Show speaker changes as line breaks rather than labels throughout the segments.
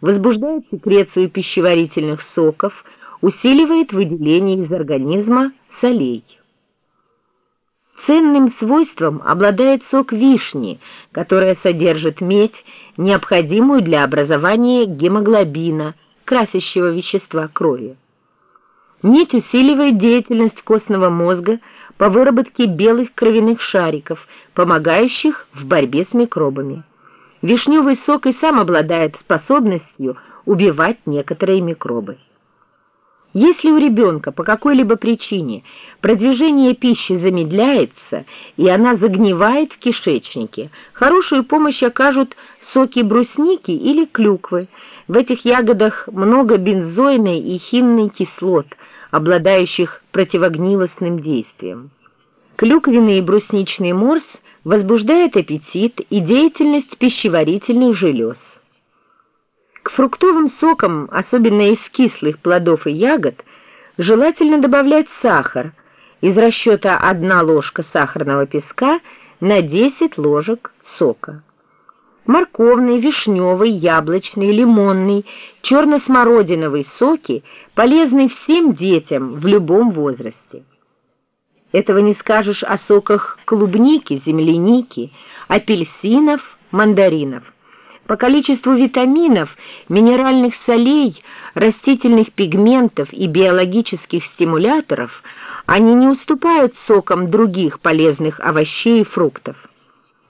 возбуждает секрецию пищеварительных соков, усиливает выделение из организма солей. Ценным свойством обладает сок вишни, которая содержит медь, необходимую для образования гемоглобина, красящего вещества крови. Медь усиливает деятельность костного мозга по выработке белых кровяных шариков, помогающих в борьбе с микробами. Вишневый сок и сам обладает способностью убивать некоторые микробы. Если у ребенка по какой-либо причине продвижение пищи замедляется и она загнивает в кишечнике, хорошую помощь окажут соки брусники или клюквы. В этих ягодах много бензойной и хинной кислот, обладающих противогнилостным действием. Клюквенный и брусничный морс возбуждает аппетит и деятельность пищеварительных желез. К фруктовым сокам, особенно из кислых плодов и ягод, желательно добавлять сахар из расчета 1 ложка сахарного песка на 10 ложек сока. Морковный, вишневый, яблочный, лимонный, черно-смородиновый соки полезны всем детям в любом возрасте. Этого не скажешь о соках клубники, земляники, апельсинов, мандаринов. По количеству витаминов, минеральных солей, растительных пигментов и биологических стимуляторов они не уступают сокам других полезных овощей и фруктов.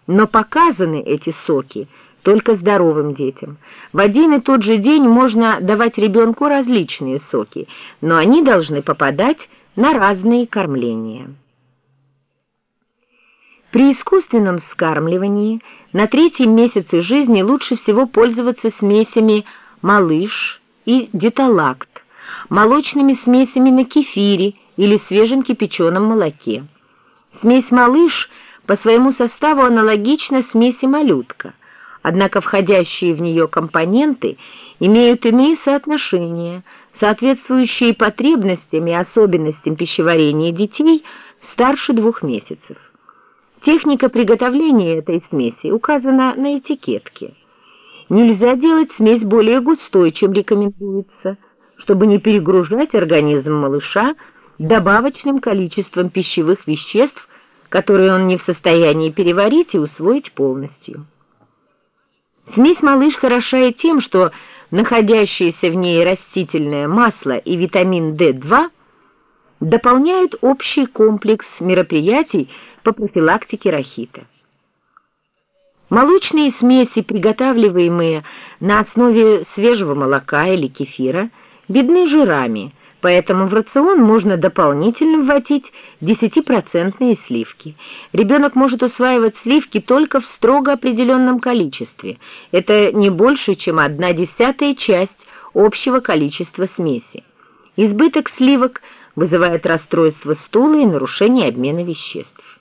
Но показаны эти соки только здоровым детям. В один и тот же день можно давать ребенку различные соки, но они должны попадать на разные кормления. При искусственном вскармливании на третьем месяце жизни лучше всего пользоваться смесями «малыш» и «деталакт», молочными смесями на кефире или свежем кипяченом молоке. Смесь «малыш» по своему составу аналогична смеси «малютка», однако входящие в нее компоненты имеют иные соотношения, соответствующие потребностям и особенностям пищеварения детей старше двух месяцев. Техника приготовления этой смеси указана на этикетке. Нельзя делать смесь более густой, чем рекомендуется, чтобы не перегружать организм малыша добавочным количеством пищевых веществ, которые он не в состоянии переварить и усвоить полностью. Смесь малыш хороша и тем, что находящееся в ней растительное масло и витамин D2 дополняют общий комплекс мероприятий, по профилактике рахита. Молочные смеси, приготавливаемые на основе свежего молока или кефира, бедны жирами, поэтому в рацион можно дополнительно вводить 10% сливки. Ребенок может усваивать сливки только в строго определенном количестве. Это не больше, чем одна десятая часть общего количества смеси. Избыток сливок вызывает расстройство стула и нарушение обмена веществ.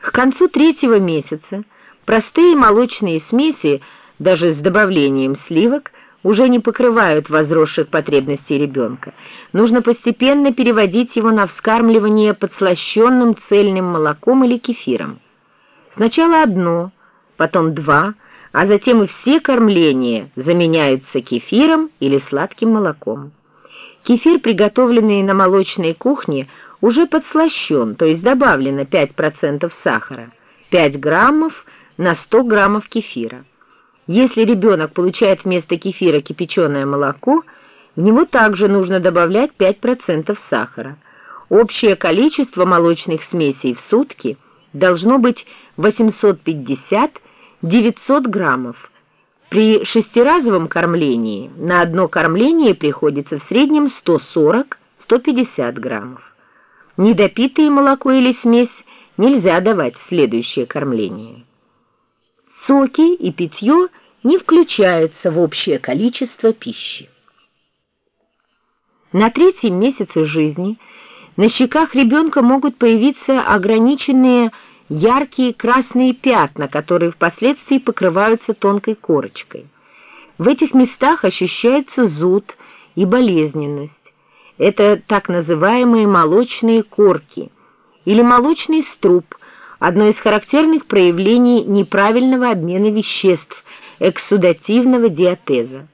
К концу третьего месяца простые молочные смеси, даже с добавлением сливок, уже не покрывают возросших потребностей ребенка. Нужно постепенно переводить его на вскармливание подслащенным цельным молоком или кефиром. Сначала одно, потом два, а затем и все кормления заменяются кефиром или сладким молоком. Кефир, приготовленный на молочной кухне, уже подслащен, то есть добавлено 5% сахара, 5 граммов на 100 граммов кефира. Если ребенок получает вместо кефира кипяченое молоко, в него также нужно добавлять 5% сахара. Общее количество молочных смесей в сутки должно быть 850-900 граммов. При шестиразовом кормлении на одно кормление приходится в среднем 140-150 граммов. Недопитое молоко или смесь нельзя давать в следующее кормление. Соки и питье не включаются в общее количество пищи. На третьем месяце жизни на щеках ребенка могут появиться ограниченные яркие красные пятна, которые впоследствии покрываются тонкой корочкой. В этих местах ощущается зуд и болезненность. Это так называемые молочные корки или молочный струп, одно из характерных проявлений неправильного обмена веществ, экссудативного диатеза.